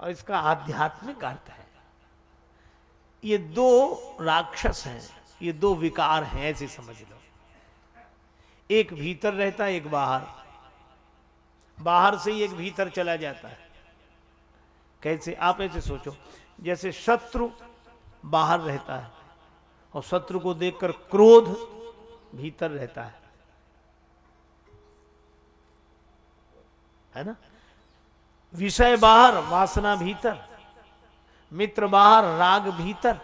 और इसका आध्यात्मिक अर्थ है। ये दो राक्षस हैं, ये दो विकार हैं ऐसे समझ लो। एक भीतर रहता है, एक बाहर। बाहर से ही एक भीतर चला जाता है। कैसे? आप ऐसे सोचो, जैसे शत्रु बाहर रहता है और शत्रु को देखकर क्रोध भीतर रहता है। है ना? विषय बाहर, वासना भीतर, मित्र बाहर, राग भीतर,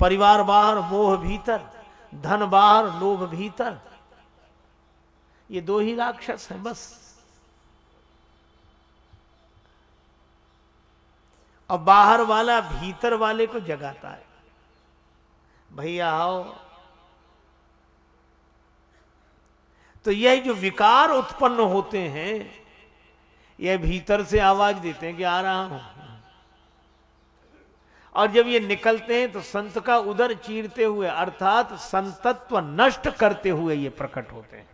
परिवार बाहर, मोह भीतर, धन बाहर, लोभ भीतर। ये दो ही राक्षस हैं, बस। और बाहर वाला भीतर वाले को जगाता है। भैया, आओ। तो यह जो विकार उत्पन्न होते हैं यह भीतर से आवाज़ देते हैं कि आ रहा हूँ। और जब ये निकलते हैं तो संत का उधर चीरते हुए, अर्थात संतत्व नष्ट करते हुए ये प्रकट होते हैं।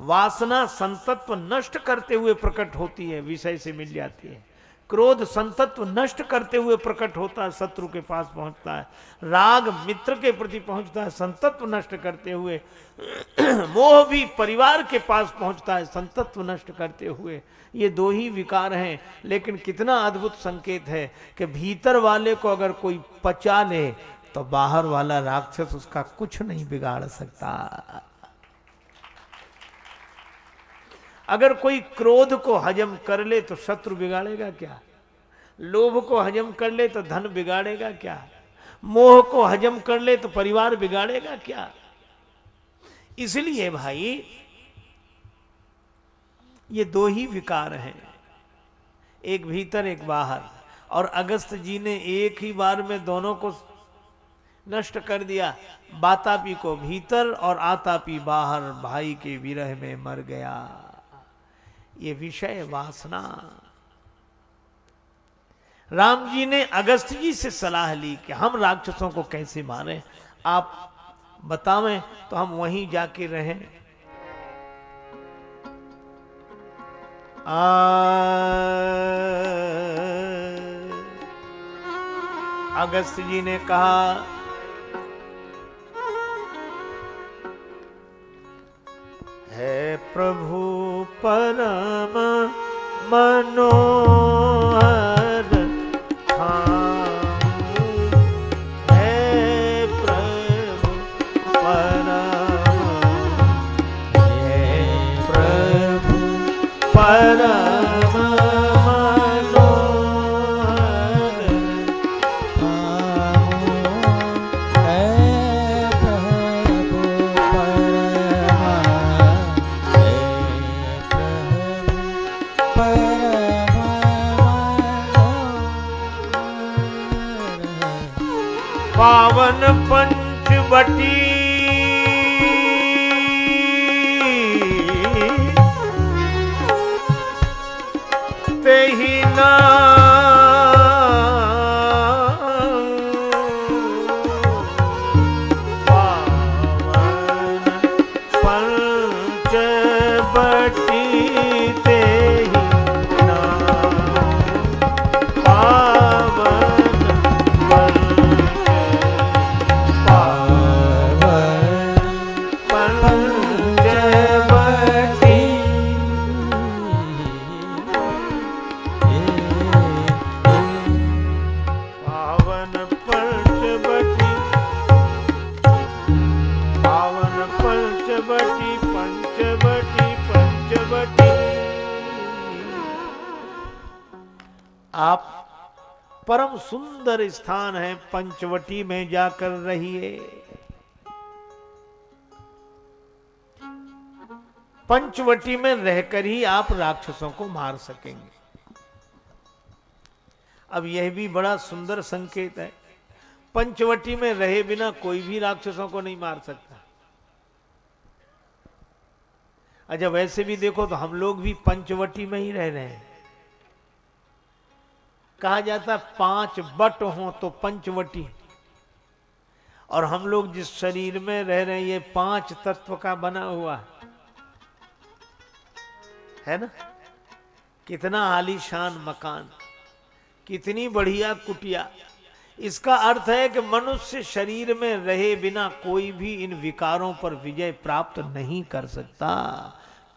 वासना संतत्व नष्ट करते हुए प्रकट होती है, विषय से मिल जाती है। क्रोध संतत्व नष्ट करते हुए प्रकट होता है, शत्रु के पास पहुँचता है। राग मित्र के प्रति पहुँचता है, संतत्व नष्ट करते हुए। मोह भी परिवार के पास पहुँचता है, संतत्व नष्ट करते हुए। ये दो ही विकार हैं, लेकिन कितना अद्भुत संकेत है कि भीतर वाले को अगर कोई पचा ले तो बाहर वाला राक्षस उसका कुछ नहीं बिगाड़ सकता। अगर कोई क्रोध को हजम कर ले तो शत्रु बिगाड़ेगा क्या? लोभ को हजम कर ले तो धन बिगाड़ेगा क्या? मोह को हजम कर ले तो परिवार बिगाड़ेगा क्या? इसलिए भाई, ये दो ही विकार हैं। एक भीतर, एक बाहर। और अगस्त जी ने एक ही बार में दोनों को नष्ट कर दिया। बातापी को भीतर और आतापी बाहर। भाई के विरह में मर गया। ये विषय वासना। राम जी ने अगस्त जी से सलाह ली कि हम राक्षसों को कैसे मारें। आप बतावें तो हम वहीं जाके रहें। अगस्त जी ने कहा, है प्रभु परम मनोहर। पंचवटी स्थान है, पंचवटी में जाकर रहिए। पंचवटी में रहकर ही आप राक्षसों को मार सकेंगे। अब यह भी बड़ा सुंदर संकेत है। पंचवटी में रहे बिना कोई भी राक्षसों को नहीं मार सकता। अच्छा वैसे भी देखो तो हम लोग भी पंचवटी में ही रह रहे हैं। कहा जाता पाँच बट हो तो पंचवटी। और हम लोग जिस शरीर में रह रहे हैं, ये पाँच तत्व का बना हुआ है। है ना? कितना आलीशान मकान, कितनी बढ़िया कुटिया। इसका अर्थ है कि मनुष्य शरीर में रहे बिना कोई भी इन विकारों पर विजय प्राप्त नहीं कर सकता।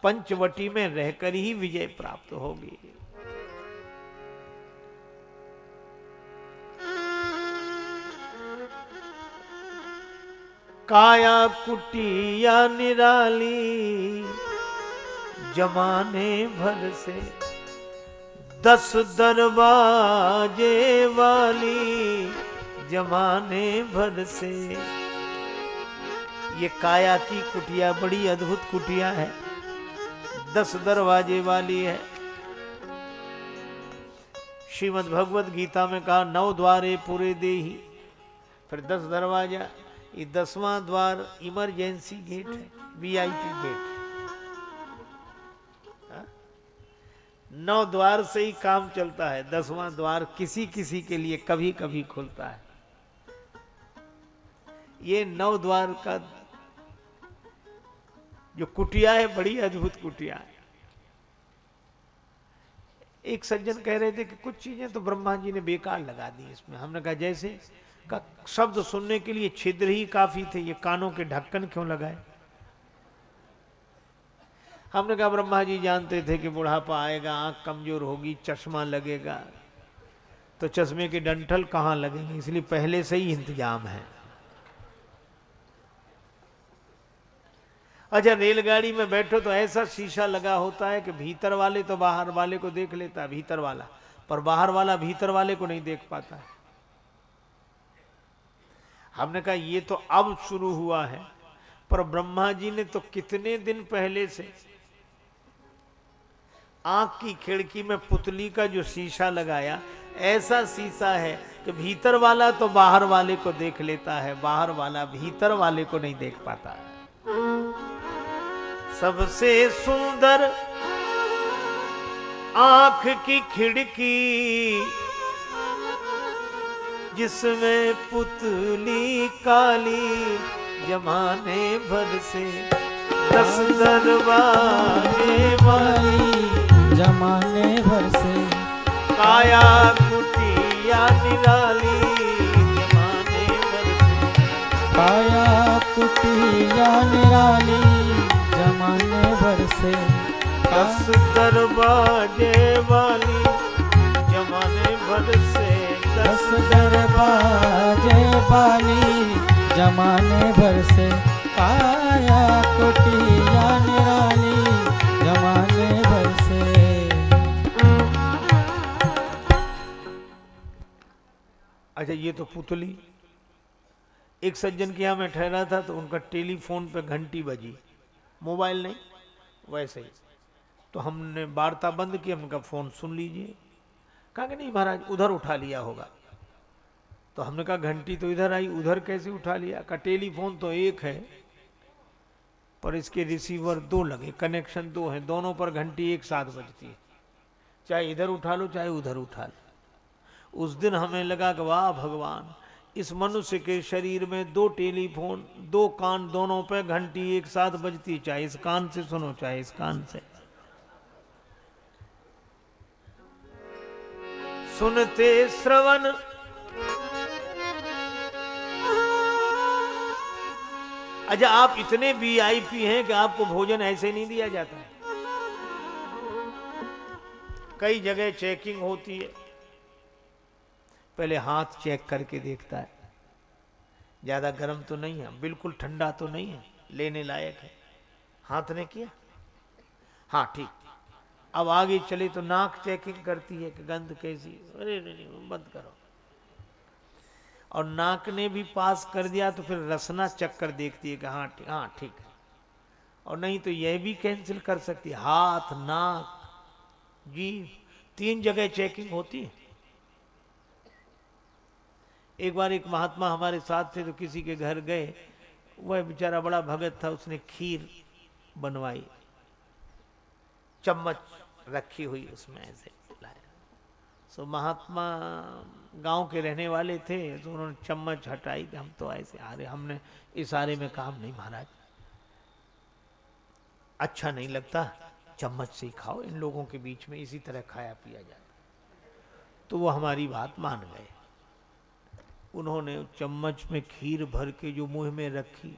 पंचवटी में रहकर ही विजय प्राप्त होगी। काया कुटिया निराली, जमाने भर से दस दरवाजे वाली, जमाने भर से। ये काया की कुटिया, बड़ी अद्भुत कुटिया है। दस दरवाजे वाली है। श्रीमद भगवत गीता में कहा, नौ द्वारे पूरे दे ही फिर दस दरवाज़ा। ये दसवां द्वार इमरजेंसी गेट है वीआईपी गेट है। नौ द्वार से ही काम चलता है, दसवां द्वार किसी किसी के लिए कभी कभी खुलता है। ये नौ द्वार का जो कुटिया है, बड़ी अद्भुत कुटिया है। एक सज्जन कह रहे थे कि कुछ चीज़ें तो ब्रह्मा जी ने बेकार लगा दी इसमें। हमने कहा, जैसे का शब्द सुनने के लिए छिद्र ही काफ़ी थे। ये कानों के ढक्कन क्यों लगाए? हमने कहा, ब्रह्मा जी जानते थे कि बुढ़ापा आएगा, आँख कमज़ोर होगी, चश्मा लगेगा। तो चश्मे के डंठल कहाँ लगेंगे? इसलिए पहले से ही इंतज़ाम है। अच्छा रेलगाड़ी में बैठो तो ऐसा शीशा लगा होता है कि भीतर वाले तो बाहर वाले को देख लेता है, भीतर वाला। पर बाहर वाला भीतर वाले को नहीं देख पाता है। हमने कहा, ये तो अब शुरू हुआ है। पर ब्रह्मा जी ने तो कितने दिन पहले से आँख की खिड़की में पुतली का जो शीशा लगाया, ऐसा शीशा है कि भीतर वाला तो बाहर वाले को देख लेता है, बाहर वाला भीतर वाले को नहीं देख पाता है। सबसे सुंदर आँख की खिड़की जिसमें पुतली काली जमाने भर से दस दरबारे वाली जमाने भर से काया कुटिया निराली जमाने भर से काया कुटिया निराली जमाने भर से दस दरवाजे वाली जमाने भर से दस दरवाजे वाली जमाने भर से कुटिया निराली, जमाने भर से। अच्छा ये तो पुतली। एक सज्जन के यहाँ मैं ठहरा था तो उनका टेलीफोन पे घंटी बजी। मोबाइल नहीं, वैसे ही। तो हमने वार्ता बंद की, हमने कहा, फ़ोन सुन लीजिए। कहा कि नहीं महाराज, उधर उठा लिया होगा। तो हमने कहा, घंटी तो इधर आई, उधर कैसे उठा लिया? का टेलीफोन तो एक है, पर इसके रिसीवर दो लगे, कनेक्शन दो हैं, दोनों पर घंटी एक साथ बजती है। चाहे इधर उठा लो, चाहे उधर उठा लो। उस दिन हमें लगा कि वाह भगवान, इस मनुष्य के शरीर में दो टेलीफोन, दो कान दोनों पे घंटी एक साथ बजती चाहे इस कान से सुनो, चाहे इस कान से। सुनते श्रवण। अच्छा आप इतने वीआईपी हैं कि आपको भोजन ऐसे नहीं दिया जाता। कई जगह चेकिंग होती है। पहले हाथ चेक करके देखता है। ज़्यादा गर्म तो नहीं है, बिल्कुल ठंडा तो नहीं है, लेने लायक है। हाथ ने किया? हाँ ठीक। अब आगे चले तो नाक चेकिंग करती है कि गंध कैसी अरे नहीं बंद करो। और नाक ने भी पास कर दिया तो फिर रसना चक्कर देखती है कि हाँ ठीक हाँ ठीक है। और नहीं तो यह भी कैंसिल कर सकती हाथ, नाक जी तीन जगह चेकिंग होती है। एक बार एक महात्मा हमारे साथ थे तो किसी के घर गए। वह बेचारा बड़ा भगत था, उसने खीर बनवाई। चम्मच रखी हुई उसमें ऐसे लाया। सो महात्मा गाँव के रहने वाले थे तो उन्होंने चम्मच हटाई कि हम तो ऐसे आ रहे हमने इशारे में काम नहीं महाराज। अच्छा नहीं लगता, चम्मच से ही खाओ, इन लोगों के बीच में इसी तरह खाया पिया जाता। तो वो हमारी बात मान गए। उन्होंने चम्मच में खीर भर के जो मुँह में रखी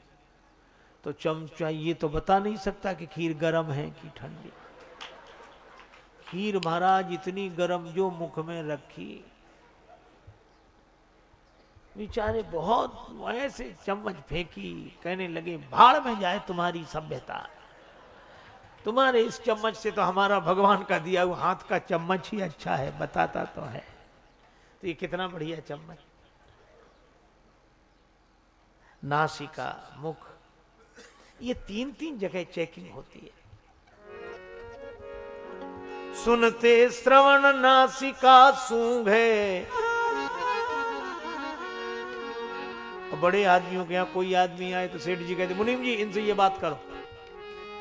तो चमचा ये तो बता नहीं सकता कि खीर गर्म है कि ठंडी। खीर महाराज इतनी गर्म जो मुख में रखी। बेचारे बहुत ऐसे चम्मच फेंकी, कहने लगे, भाड़ में जाए तुम्हारी सभ्यता। तुम्हारे इस चम्मच से तो हमारा भगवान का दिया हुआ हाथ का चम्मच ही अच्छा है, बताता तो है। तो ये कितना बढ़िया चम्मच। नासिका, मुख। ये तीन तीन जगह चेकिंग होती है। सुनते श्रवण नासिका सूंघे। बड़े आदमियों के यहाँ कोई आदमी आए तो सेठ जी कहते मुनीम जी इनसे ये बात करो।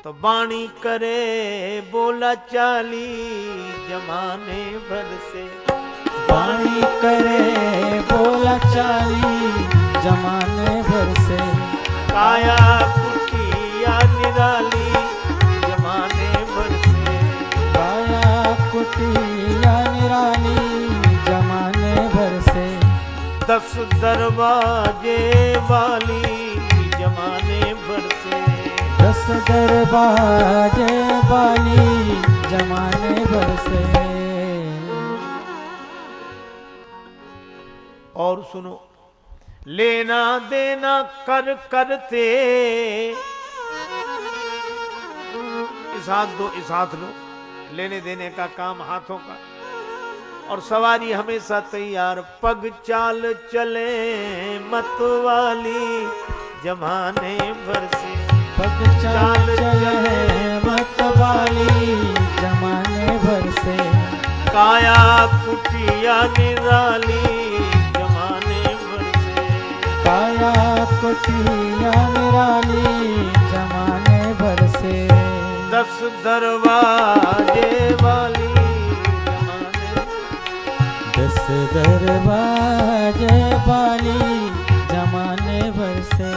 तो बाणी करे बोला चाली जमाने भर से। वाणी करे बोला चाली जमाने भर से। काया कुटिया निराली दस दरवाजे वाली जमाने भर से। दस दरवाजे वाली जमाने भर से। और सुनो लेना देना कर करते। इस हाथ दो इस हाथ लो। लेने देने का काम हाथों का। और सवारी हमेशा तैयार। पग चाल चले मत वाली जमाने भर से। पग चाल चले मत वाली जमाने भर से। काया कुटिया निराली जमाने भर से। काया कुटिया निराली जमाने भर से। दस दरवाजे वाली दस दरवाजे वाली जमाने भर से।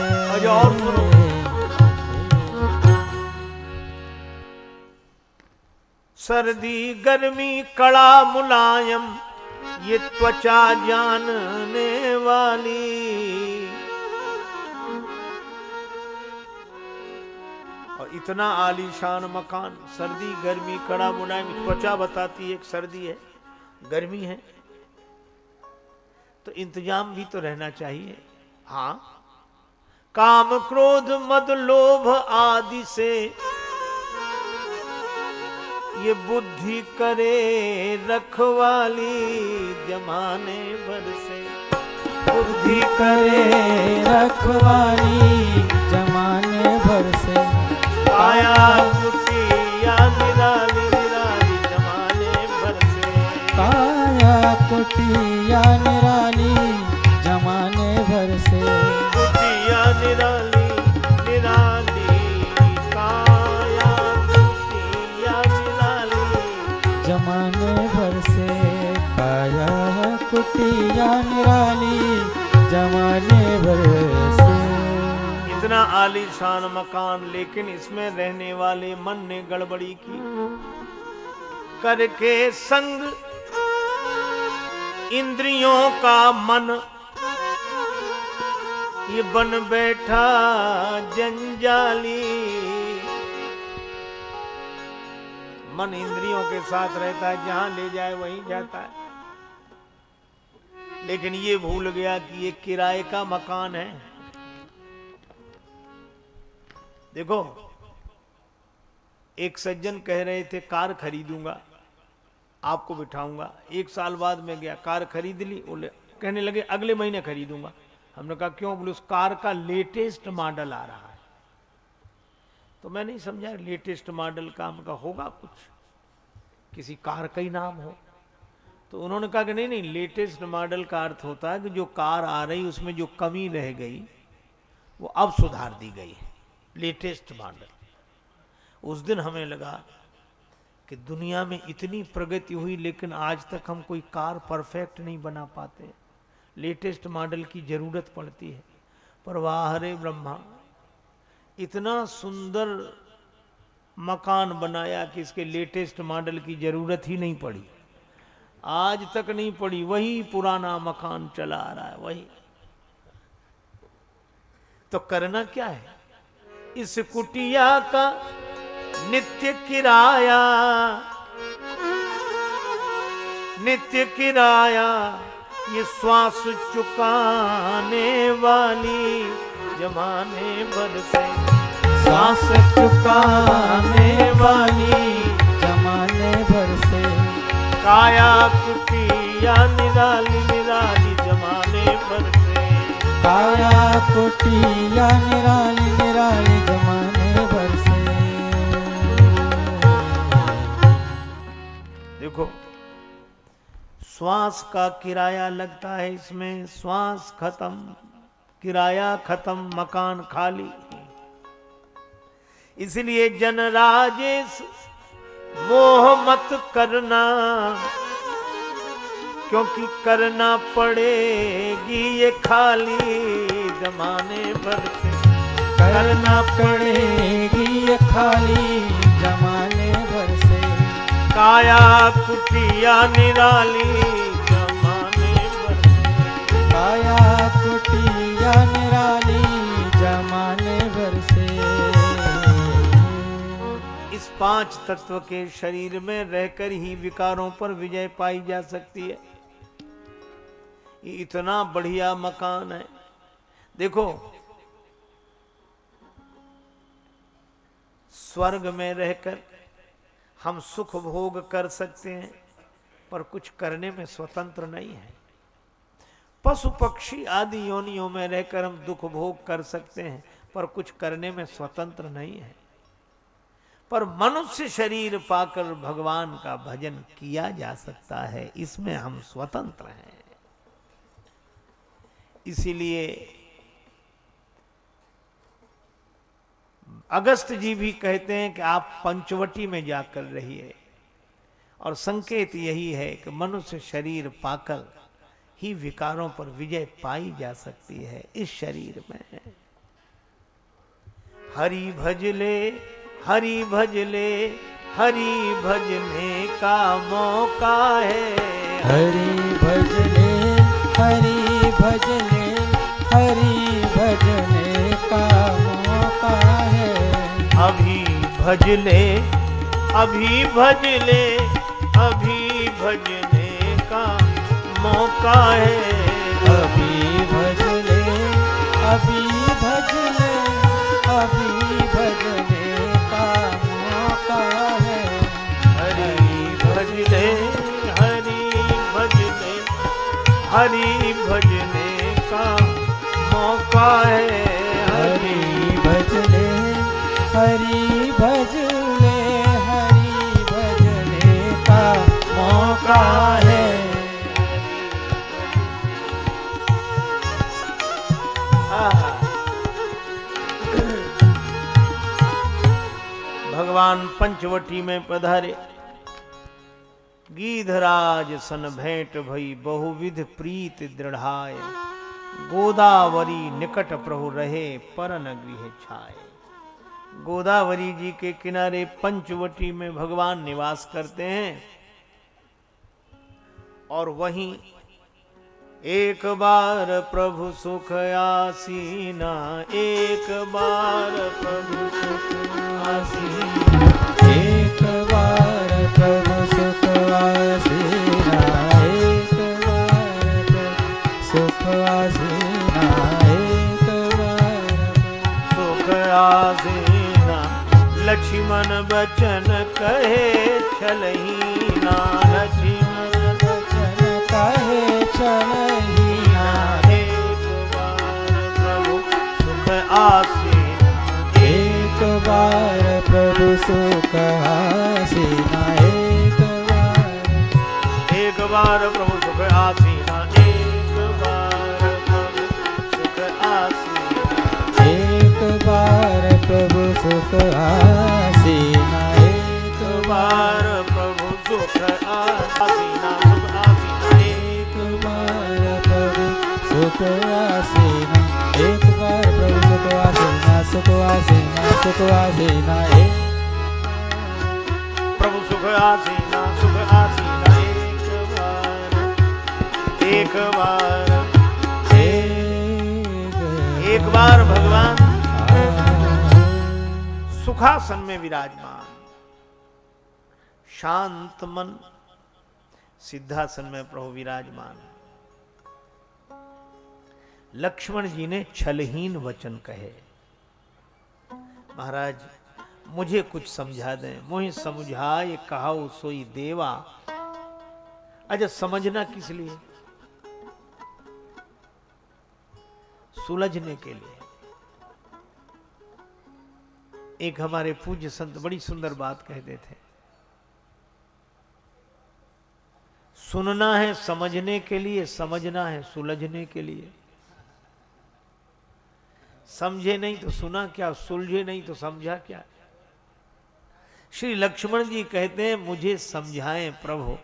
सर्दी, गर्मी, कड़ा, मुलायम, ये त्वचा जानने वाली और इतना आलीशान मकान, सर्दी, गर्मी, कड़ा, मुलायम त्वचा बताती है, एक सर्दी है, गर्मी है तो इंतज़ाम भी तो रहना चाहिए। हाँ। काम क्रोध मद लोभ आदि से ये बुद्धि करे रखवाली जमाने भर से। बुद्धि करे रखवाली जमाने भर से। काया आलीशान मकान, लेकिन इसमें रहने वाले मन ने गड़बड़ी की। करके संग इंद्रियों का मन। ये बन बैठा जंजाली। मन इंद्रियों के साथ रहता है, जहाँ ले जाए वहीं जाता है। लेकिन ये भूल गया कि ये किराए का मकान है। देखो, एक सज्जन कह रहे थे, कार खरीदूँगा, आपको बिठाऊँगा। एक साल बाद में गया, कार खरीद ली? बोले कहने लगे, अगले महीने खरीदूँगा। हमने कहा, क्यों? बोले, उस कार का लेटेस्ट मॉडल आ रहा है। तो मैं नहीं समझा, लेटेस्ट मॉडल का? हमका होगा कुछ। किसी कार का ही नाम हो। तो उन्होंने कहा कि, नहीं नहीं, लेटेस्ट मॉडल का अर्थ होता है कि जो कार आ रही, उसमें जो कमी रह गई, वो अब सुधार दी गई लेटेस्ट मॉडल उस दिन हमें लगा कि दुनिया में इतनी प्रगति हुई, लेकिन आज तक हम कोई कार परफेक्ट नहीं बना पाते। लेटेस्ट मॉडल की ज़रूरत पड़ती है। पर वाह हरे ब्रह्मा, इतना सुंदर मकान बनाया कि इसके लेटेस्ट मॉडल की ज़रूरत ही नहीं पड़ी। आज तक नहीं पड़ी, वही पुराना मकान चला आ रहा है, वही। तो करना क्या है? इस कुटिया का नित्य किराया नित्य किराया, ये श्वास चुकाने वाली जमाने भर से। सांस चुकाने वाली जमाने भर से। काया कुटिया निराली निराली। काया कुटिया निराली निराली जमाने भर से। देखो, श्वास का किराया लगता है इसमें, श्वास खत्म, किराया खत्म, मकान खाली। इसलिए जन राजेश मोह मत करना। क्योंकि करना पड़ेगी ये खाली जमाने भर से। करना पड़ेगी ये खाली जमाने भर से। काया कुटिया निराली जमाने भर से। काया कुटिया निराली जमाने भर से। इस पाँच तत्व के शरीर में रहकर ही विकारों पर विजय पाई जा सकती है। इतना बढ़िया मकान है। देखो, स्वर्ग में रहकर हम सुख भोग कर सकते हैं, पर कुछ करने में स्वतंत्र नहीं है। पशु पक्षी आदि योनियों में रहकर हम दुख भोग कर सकते हैं, पर कुछ करने में स्वतंत्र नहीं है। पर मनुष्य शरीर पाकर भगवान का भजन किया जा सकता है, इसमें हम स्वतंत्र हैं। इसीलिए अगस्त जी भी कहते हैं कि आप पंचवटी में जाकर रहिए। और संकेत यही है कि मनुष्य शरीर पाकर ही विकारों पर विजय पाई जा सकती है इस शरीर में। हरि भजले हरि भजले हरि भजने का मौका है। हरि भजने हरि भजने भजले अभी भजले अभी भजने का मौका है। अभी भजने अभी भजने अभी भजने का मौका है। हरि भजले हरि भजले हरि भजने का मौका है। हरि भजने हरि भजने का मौका है। भगवान पंचवटी में पधारे। गीधराज सन भेंट भई बहुविध प्रीत दृढ़ाए। गोदावरी निकट प्रभु रहे, परन गृह छाए। गोदावरी जी के किनारे पंचवटी में भगवान निवास करते हैं और वहीं एक बार प्रभु सुख आसीना, एक बार प्रभु सुख आसीना। लक्ष्मण बचन कहे छलहीना लक्ष्मण वचन कहे चलहीना एक बार प्रभु सुख आसीना एक बार प्रभु सुख आसीना एक बार। एक बार प्रभु सुख आसीना एक बार प्रभु सुख आसीना एक बार प्रभु सुख आसीना सुख आसीना सुख आसीना सुख आसीना सुख एक बार एक बार एक बार भगवान सुखासन में विराजमान शांत मन सिद्धासन में प्रभु विराजमान लक्ष्मण जी ने छलहीन वचन कहे महाराज, मुझे कुछ समझा दें। मुझे समझाए कहा सोई देवा। अच्छा समझना किस लिए? सुलझने के लिए। एक हमारे पूज्य संत बड़ी सुंदर बात कहते थे। सुनना है, समझने के लिए, समझना है, सुलझने के लिए। समझे नहीं तो सुना क्या, सुलझे नहीं तो समझा क्या? श्री लक्ष्मण जी कहते हैं, मुझे समझाएँ प्रभु,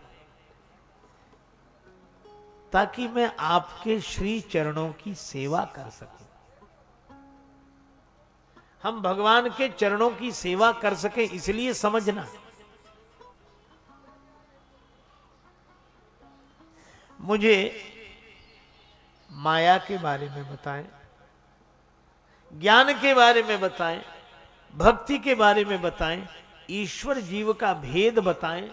ताकि मैं आपके श्री चरणों की सेवा कर सकूँ। हम भगवान के चरणों की सेवा कर सके, इसलिए समझना। मुझे माया के बारे में बताएँ। ज्ञान के बारे में बताएँ, भक्ति के बारे में बताएँ, ईश्वर जीव का भेद बताएँ।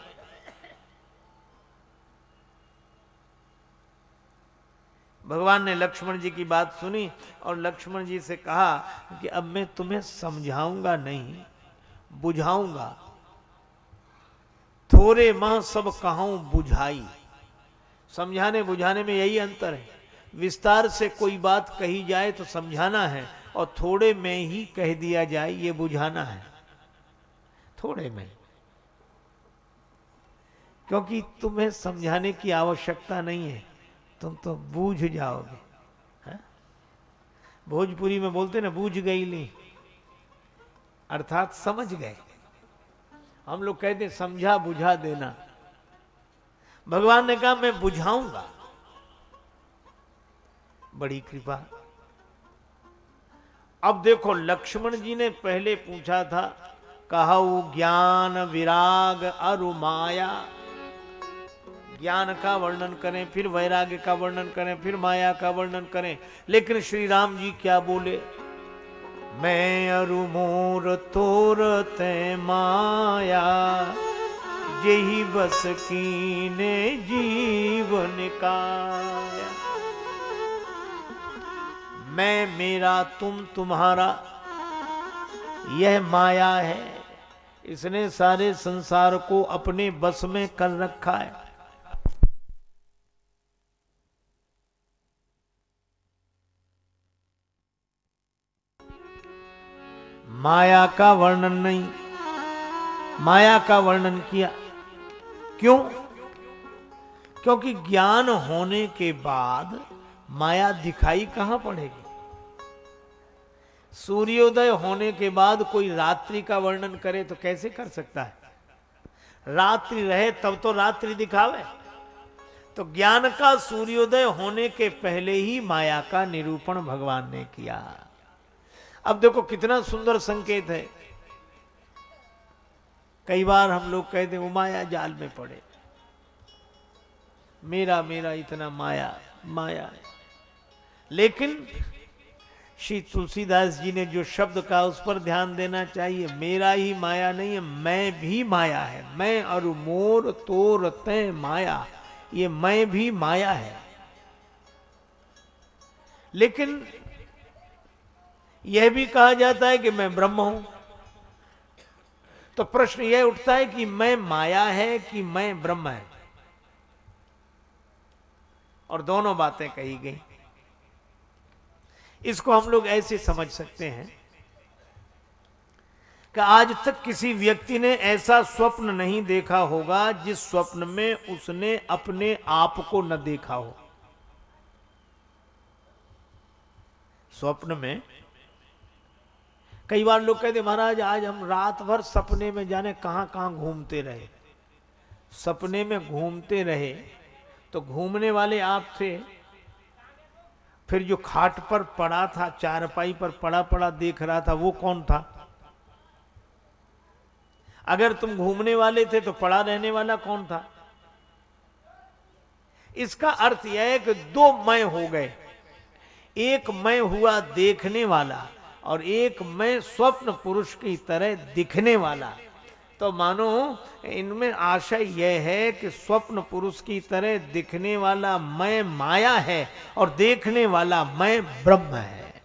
भगवान ने लक्ष्मण जी की बात सुनी और लक्ष्मण जी से कहा कि अब मैं तुम्हें समझाऊँगा नहीं, बुझाऊँगा। थोड़े माँ सब कहाऊ बुझाई। समझाने बुझाने में यही अंतर है। विस्तार से कोई बात कही जाए तो समझाना है। और थोड़े में ही कह दिया जाए, ये बुझाना है। थोड़े में। क्योंकि तुम्हें समझाने की आवश्यकता नहीं है, तुम तो बूझ जाओगे। है? भोजपुरी में बोलते ना, बूझ गई ली। अर्थात समझ गए। हम लोग कहते समझा बुझा देना। भगवान ने कहा, मैं बुझाऊँगा। बड़ी कृपा। अब देखो, लक्ष्मण जी ने पहले पूछा था कहा ज्ञान विराग अरुमाया ज्ञान का वर्णन करें, फिर वैराग्य का वर्णन करें, फिर माया का वर्णन करें। लेकिन श्री राम जी क्या बोले? मैं अरु मोर तोर ते माया, यही बस कीने जीवन का मैं, मेरा, तुम, तुम्हारा, यह माया है। इसने सारे संसार को अपने बस में कर रखा है। माया का वर्णन नहीं, माया का वर्णन किया। क्यों? क्योंकि ज्ञान होने के बाद माया दिखाई कहाँ पड़ेगी? सूर्योदय होने के बाद कोई रात्रि का वर्णन करे तो कैसे कर सकता है? रात्रि रहे तब तो रात्रि दिखावे। तो ज्ञान का सूर्योदय होने के पहले ही माया का निरूपण भगवान ने किया। अब देखो कितना सुंदर संकेत है। कई बार हम लोग कहते वो माया, जाल में पड़े। मेरा मेरा इतना माया माया लेकिन श्री तुलसीदास जी ने जो शब्द कहा, उस पर ध्यान देना चाहिए। मेरा ही माया नहीं है, मैं भी माया है। मैं और मोर तोर तय माया। ये मैं भी माया है। लेकिन यह भी कहा जाता है कि मैं ब्रह्म हूँ। तो प्रश्न यह उठता है कि मैं माया है कि मैं ब्रह्म है? और दोनों बातें कही गई। इसको हम लोग ऐसे समझ सकते हैं कि आज तक किसी व्यक्ति ने ऐसा स्वप्न नहीं देखा होगा जिस स्वप्न में उसने अपने आप को न देखा हो। स्वप्न में कई बार लोग कहते महाराज, आज हम रात भर सपने में जाने कहाँ कहाँ घूमते रहे। सपने में घूमते रहे तो घूमने वाले आप थे फिर जो खाट पर पड़ा था, चारपाई पर पड़ा पड़ा देख रहा था, वो कौन था? अगर तुम घूमने वाले थे तो पड़ा रहने वाला कौन था? इसका अर्थ यह है कि दो मैं हो गए। एक मैं हुआ देखने वाला और एक मैं स्वप्न पुरुष की तरह दिखने वाला। तो मानो, इनमें आशय यह है कि स्वप्न पुरुष की तरह दिखने वाला मैं माया है और देखने वाला मैं ब्रह्म है।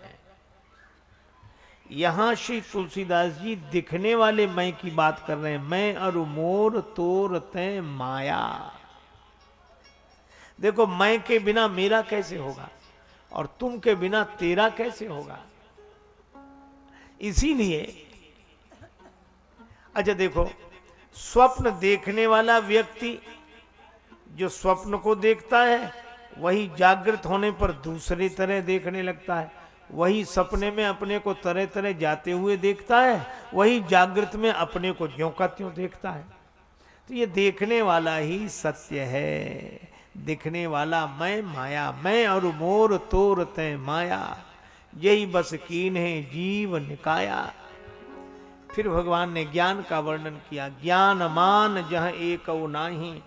यहाँ श्री तुलसीदास जी दिखने वाले मैं की बात कर रहे हैं। मैं और मोर तोर तय माया। देखो, मैं के बिना मेरा कैसे होगा और तुम के बिना तेरा कैसे होगा? इसीलिए अच्छा देखो, स्वप्न देखने वाला व्यक्ति जो स्वप्न को देखता है, वही जागृत होने पर दूसरी तरह देखने लगता है। वही सपने में अपने को तरह तरह जाते हुए देखता है, वही जागृत में अपने को ज्यो का त्यों देखता है। तो ये देखने वाला ही सत्य है। दिखने वाला मैं माया, मैं और मोर तोर तय माया। यही बस कीन है जीव निकाया। फिर भगवान ने ज्ञान का वर्णन किया ज्ञान मान जह एक नाही,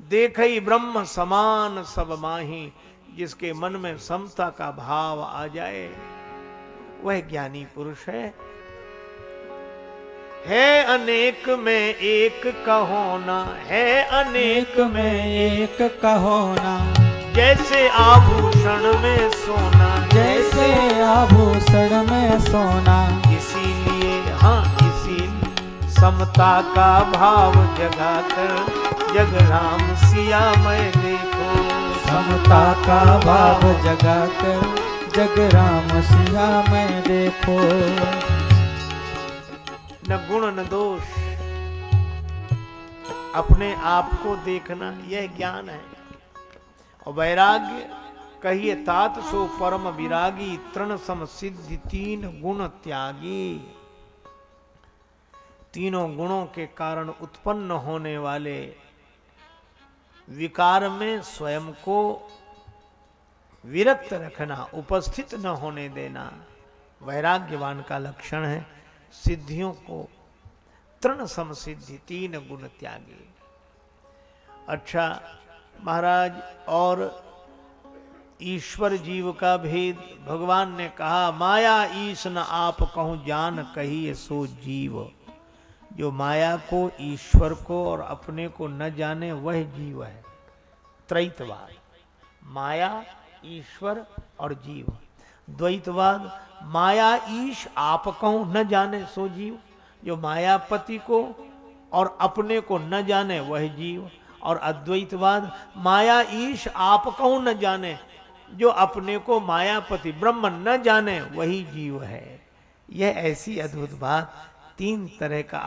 देख ब्रह्म समान सब माही, जिसके मन में समता का भाव आ जाए। वह ज्ञानी पुरुष है। है अनेक में एक कहोना है अनेक में एक कहोना जैसे आभूषण में सोना, जैसे आभूषण में सोना। समता का भाव जगा कर जग राम सिया मैं देखो। समता का भाव जगा कर जग राम सिया मैं देखो। न गुण न दोष। अपने आप को देखना यह ज्ञान है। और वैराग्य कहिए तात सो परम विरागी तृण सम सिद्धि तीन गुण त्यागी। तीनों गुणों के कारण उत्पन्न होने वाले विकार में स्वयं को विरक्त रखना, उपस्थित न होने देना वैराग्यवान का लक्षण है। सिद्धियों को तृण समसिद्धि, तीन गुण त्यागी। अच्छा महाराज, और ईश्वर जीव का भेद, भगवान ने कहा, माया ईश न आप कहूँ, जान कही सो जीव। जो माया को, ईश्वर को और अपने को न जाने वह जीव है। त्रैतवाद माया, ईश्वर और जीव। द्वैतवाद, माया, ईश, आप कहूँ न जाने सो जीव। जो मायापति को और अपने को न जाने वह जीव। और अद्वैतवाद, माया, ईश, आप कहूँ न जाने, जो अपने को मायापति, ब्रह्म न जाने वही जीव है। यह ऐसी अद्भुत बात तीन तरह का